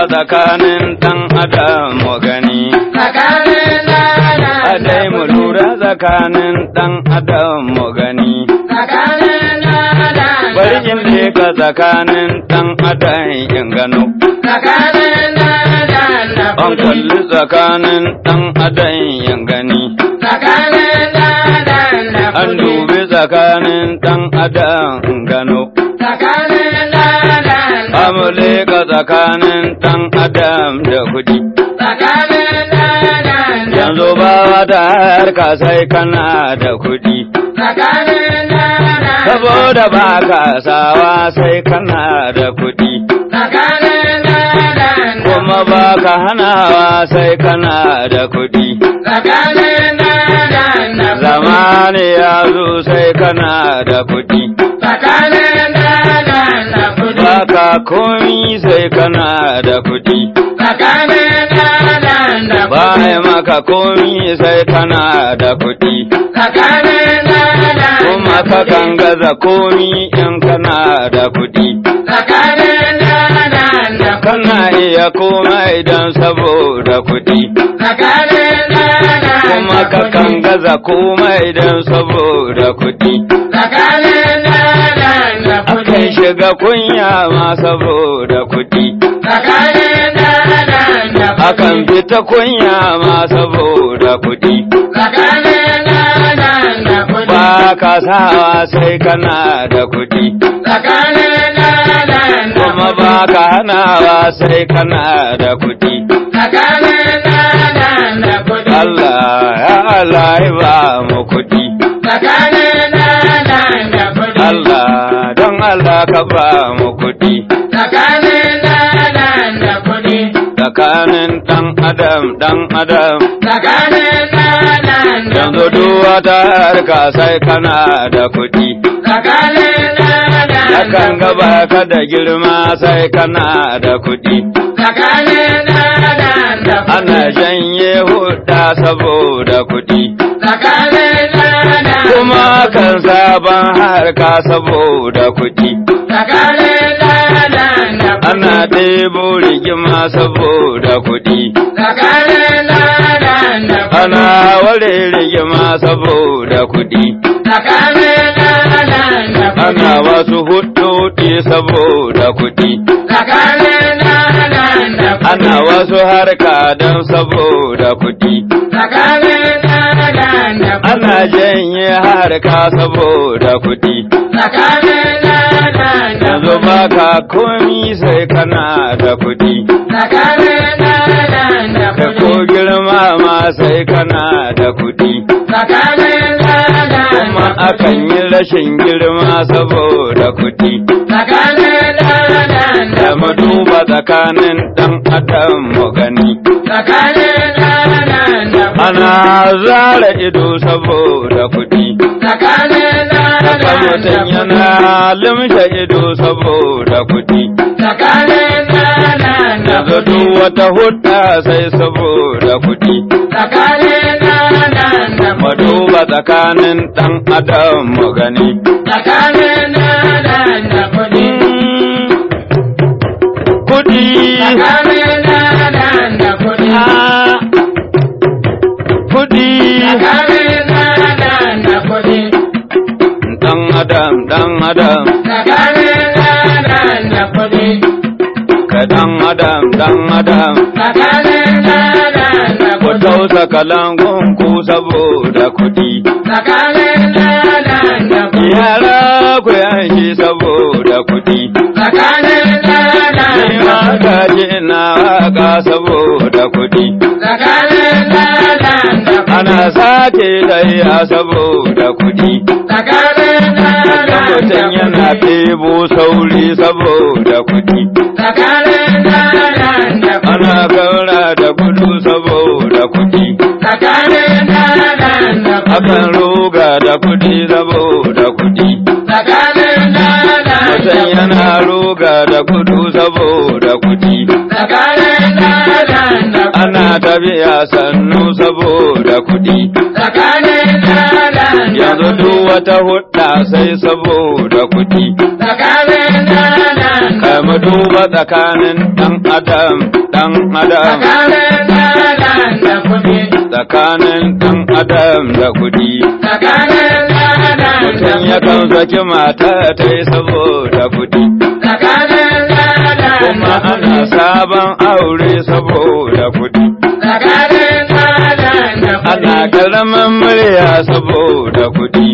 duba tsakanin ɗan adam mu gani. tsakanin dada A dai mu lura tsakanin ɗan adam mu gani. tsakanin dada Bari in leka tsakanin ɗan adam in gano. tsakanin dada An kalli tsakanin ɗan adam in gani. tsakanin dada An dubi tsakanin ɗan adam in gano. Amu leka tsakanin ɗan adam da dada Yanzu ba wata harka sai kana da dada Saboda ba ka sawa sai kana da dada Kuma ba ka hanawa sai kana da dada Zamani ya zo sai kana da kuɗi. Ba komi sai kana da kuɗi. Ba ai maka komi sai kana da kuɗi. Kuma ka kan gaza komi in kana da kuɗi. Kana iya komai don saboda kuɗi. Kuma ka kan gaza komai don saboda kuɗi. Shiga kunya ma saboda kuɗi. tsakanin Akan fita kunya ma saboda kuɗi. tsakanin dada Ba ka sawa sai kana da kuɗi. tsakanin Kuma ba ka hanawa sai kana da kuɗi. tsakanin Allah ya Allah ya ba mu kuɗi. tsakanin Allah ka ba mu kuɗi. tsakanin dada kuɗi Tsakanin ɗan adam ɗan adam. tsakanin Yanzu duk wata harka sai kana da kuɗi. tsakanin Yakan gaba ka da girma sai kana da kuɗi. tsakanin dada Ana janye hudda saboda kuɗi. tsakanin Kuma kan sabon harka saboda kuɗi. Ana ɗebo rigima saboda kuɗi. Ana ware rigima saboda kuɗi. Ana wasu hudodi saboda kuɗi. Ana wasu harka don saboda kuɗi. Janye harka saboda kuɗi. tsakanin dada Yanzu ba ka komi sai kana da kuɗi. tsakanin dada Da ko girma ma sai kana da kuɗi. tsakanin dada Kuma akan yi rashin girma saboda kuɗi. tsakanin dada Da mu duba tsakanin ɗan adam mu gani. tsakanin Ana zara ido saboda kuɗi. mutum yana limshe ido saboda kuɗi. duk wata hudda sai saboda kuɗi. tsakanin dada Mu duba tsakanin ɗan adam mu gani. Adam, kuɗi ka ɗan adam, ɗan adam. Ku kuɗi tausa kalangun ku saboda kuɗi Yara ku yanshi saboda kuɗi. ina waƙa saboda Ana sake layya saboda kuɗi. Mutum yana tebo sauri saboda kuɗi. Ana gaura da gudu saboda kuɗi. Akan ruga da kuɗi saboda kuɗi. Mutum yana ruga da gudu saboda kuɗi. Ana tafiya sannu saboda kuɗi. Yanzu duk wata hudda sai saboda kuɗi. tsakanin dada Kai mu duba tsakanin ɗan adam ɗan adam Tsakanin da kuɗi. ɗan adam da kuɗi da mutum yakan kuɗi. saki mata ta yi saboda kuɗi kuma da ana kuɗi. sabon aure saboda kuɗi da ana kuɗi. ƙaramin murya saboda kuɗi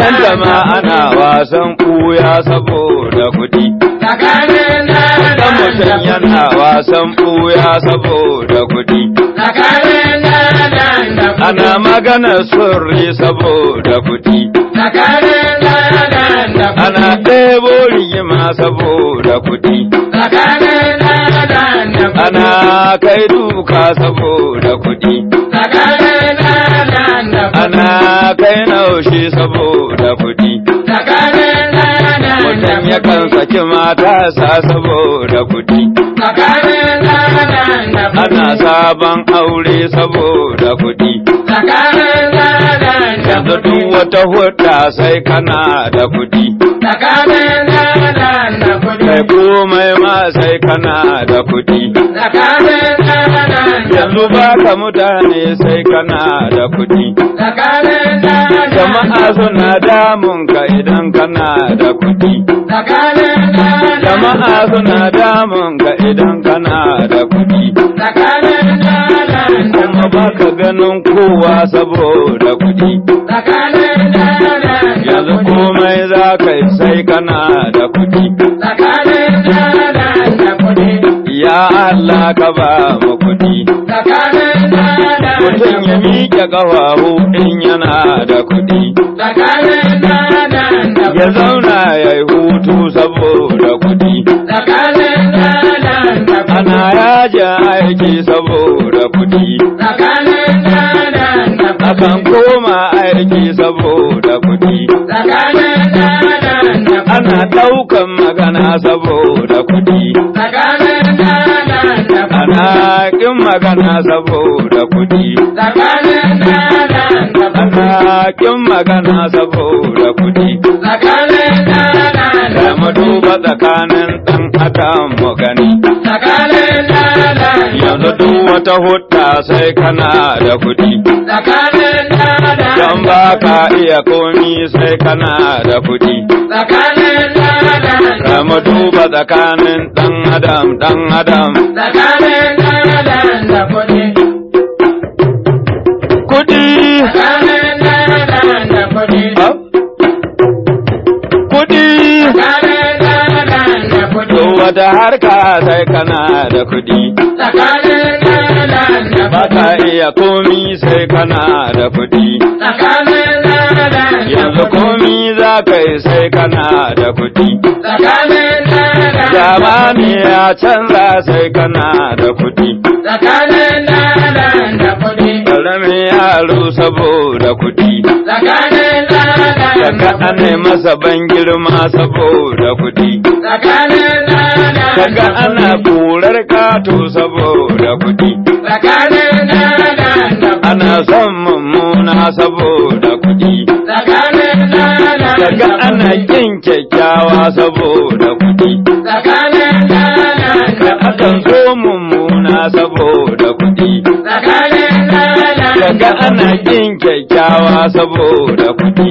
Tsakanin Ƙarshen dalan ma ana wasan ɓuya saboda kuɗi. Dan mutum yana wasan ɓuya saboda kuɗi. Ana magana sirri saboda kuɗi. Ana ɗebo rigima saboda kuɗi. ana kai duka saboda kuɗi. Ana kai naushi saboda kuɗi. Mutum yakan kuɗi. saki matasa saboda kuɗi. Ana sabon aure saboda kuɗi. Yanzu duk wata hudda sai kana da kuɗi. Kai komai ma sai kana da kuɗi. Kuɗi. baka mutane sai kana da kuɗi jama'a suna damun ka idan kana da kuɗi jama'a suna damun ka idan kana da kuɗi kuma baka ganin kowa saboda kuɗi yanzu komai za ka yi sai kana da kuɗi. ya Allah ka ba mu mutum ya miƙe ƙafafu in yana da kuɗi. Ya zauna ya yi hutu saboda kuɗi. Ana yajin aiki saboda kuɗi. Akan koma aiki saboda kuɗi. ana ɗaukan magana saboda kuɗi. Ƙin magana saboda kuɗi. Tsakanin da ƙin magana saboda kuɗi. Tsakanin da mu duba tsakanin ɗan adam mu gani. Tsakanin yanzu duk wata hutta sai kana da kuɗi. Tsakanin dalan da don ba ka iya komi sai kana da kuɗi. Tsakanin mu duba tsakanin ɗan adam ɗan adam. Tsakanin Ah. wata harka sai kana da kuɗi ba iya komi sai kana da kuɗi yanzu komi za ka yi sai kana da kuɗi zamani kuɗi. ya canza sai kana da kuɗi Tsakanin dalan da kuɗi. ƙaramin yaro saboda kuɗi Tsakanin dalan da ana kuɗi. masa ban girma saboda kuɗi Tsakanin dalan da kaga ana kuɗi. kurar kato saboda kuɗi Tsakanin dalan da kuɗi. ana son mummuna saboda kuɗi Tsakanin dalan da kaga ana kuɗi. kin kyakkyawa saboda kuɗi kuɗi. so mummuna saboda kuɗi. Tsakanin dalan da kaga ana kin kyakkyawa saboda kuɗi.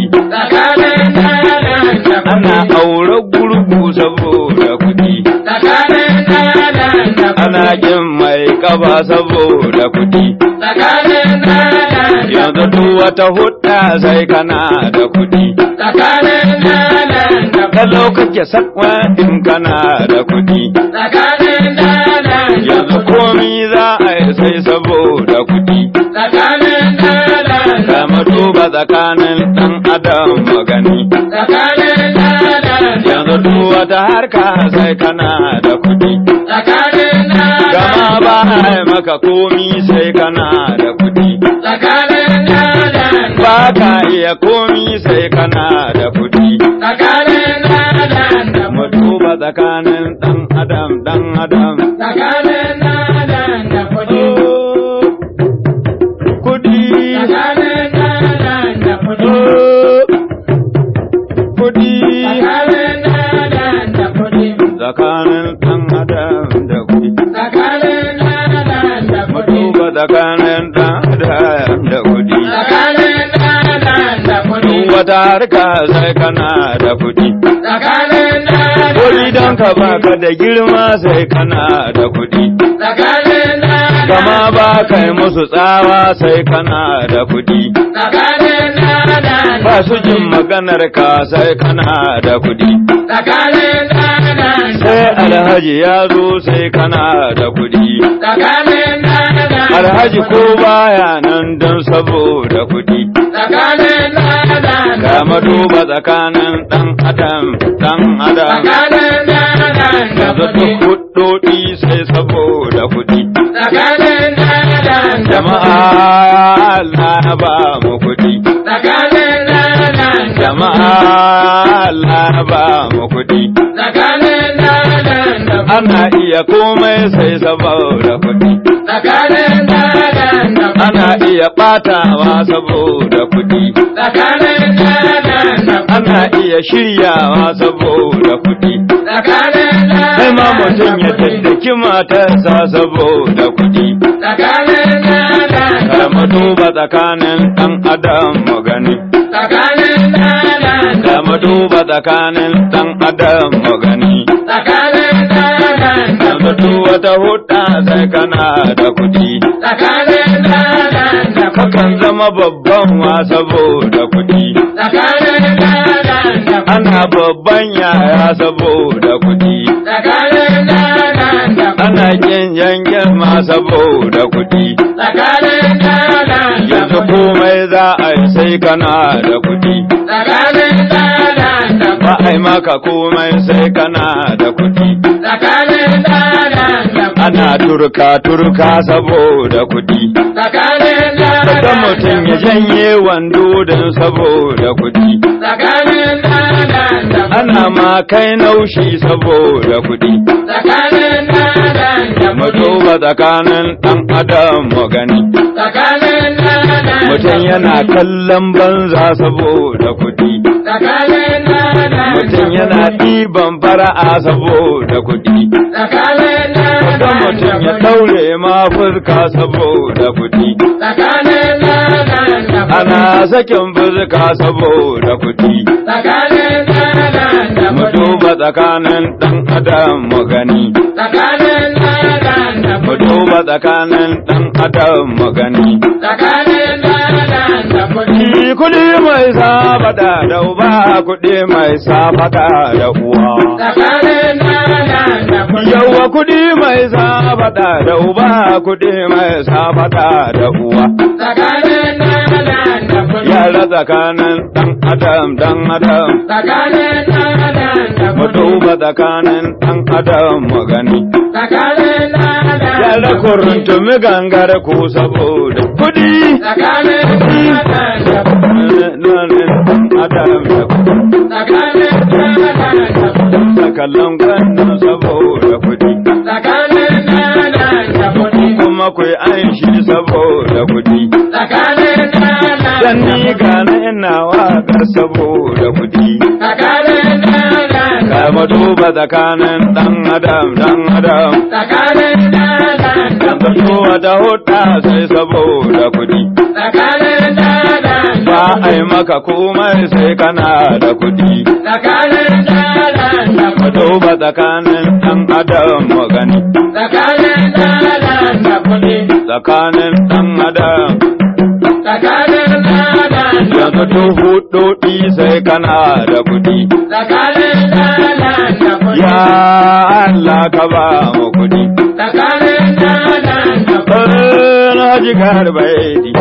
Ana aure gurgu saboda kuɗi. Ana kin mai kaba saboda kuɗi. Yanzu duk wata hudda sai kana da kuɗi. Kuɗi. kake sakwa in kana da kuɗi. Saboda kuɗi. Tsakanin dalan da da mu kuɗi. duba tsakanin ɗan adam magani Tsakanin dalan da yanzu duk wata harka sai kana da kuɗi. Tsakanin dalan da gama ba maka komi sai kana da kuɗi. Tsakanin ba ka iya komi sai kana da kuɗi. Tsakanin dalan da mu duba tsakanin tsakanin ɗan da kuɗi. Kuɗi. Wata harka sai kana da kuɗi. Wuri don ka kuɗi. baka da girma sai kana da kuɗi. Gama ba kuɗi. musu tsawa sai kana da kuɗi. Ba su jin kuɗi. maganar ka sai kana da kuɗi. Sai alhaji ya zo sai kana da kuɗi. Alhaji ko baya nan don saboda kuɗi. Kama duba tsakanin ɗan adam, ɗan adam. Yanzu duk huɗoɗi sai saboda kuɗi. Jama'a Allah ba mu kuɗi. Jama'a Allah ba mu kuɗi. Ana iya komai sai saboda kuɗi. Tsakanin adam da. Ana iya ɓatawa saboda kuɗi. Tsakanin adam da. Ana iya shiryawa saboda kuɗi. Tsakanin ɗan Sai ma mutum ya tattaki matarsa saboda kuɗi. Tsakanin adam da kuɗi. duba tsakanin ɗan adam mu gani. Tsakanin adam da kuɗi. duba tsakanin ɗan adam mu gani. Duk wata hudda sai kana da kuɗi. Tsakanin adam da. Kakan zama babban wa saboda kuɗi. Tsakanin adam da. Ana babban yaya saboda kuɗi. Tsakanin adam da. Ana kin yankin ma saboda kuɗi. Tsakanin ɗan adam da Yanzu komai za a yi sai kana da kuɗi. Tsakanin adam da Ba a yi maka komai sai kana da kuɗi. Tsakanin Ana turka turka saboda kuɗi. Adam mutum da ya janye wando don saboda kuɗi. Da kuɗi. Ana ma kai naushi saboda kuɗi. Da Mu kuɗi. duba tsakanin ɗan adam mu gani. Da Mutum yana kallon banza saboda kuɗi. Da Mutum yana ɗiban fara'a saboda kuɗi. Mutum ya ɗaure ma fuska saboda kuɗi. Ana sakin fuska saboda kuɗi. Mu duba tsakanin ɗan adam mu gani. Mu duba tsakanin ɗan adam mu gani. Kuɗi. Mai sabada da uba kuɗi mai sabada da uwa. Ɗan kuɗi. Yawwa kuɗi mai sabada da uba kuɗi mai sabada da uwa. Tsakanin ɗan adam da kuɗi. Yara tsakanin ɗan adam dan adam. Tsakanin ɗan adam da Mu duba tsakanin ɗan adam mu gani. Tsakanin ɗan adam Yara kurntumi gangar ku saboda kuɗi. Tsakanin ɗan adam da kuɗi. Ɗan adam da kuɗi. Tsakanin ɗan adam da kuɗi. Kallon kwanan saboda kuɗi. Tsakanin adam da kuɗi. Kuma ku yi an shi saboda kuɗi. Tsakanin adam Dan da ni gane ina waƙar saboda kuɗi. Tsakanin ɗan adam da Ka mu duba tsakanin ɗan adam ɗan adam. Tsakanin ɗan adam da Yanzu kuɗi. ko wata hudda sai saboda kuɗi. Tsakanin da Ba a yi maka komai sai kana da kuɗi. Tsakanin duba tsakanin ɗan adam mu gani. Tsakanin ɗan adam da kuɗi. Tsakanin ɗan adam. Tsakanin ɗan adam da Yanzu duk huɗoɗi sai kana da kuɗi. Tsakanin ɗan adam da kuɗi. Ya Allah ka ba mu kuɗi. Tsakanin ɗan adam da kuɗi. Na ji garbaidi.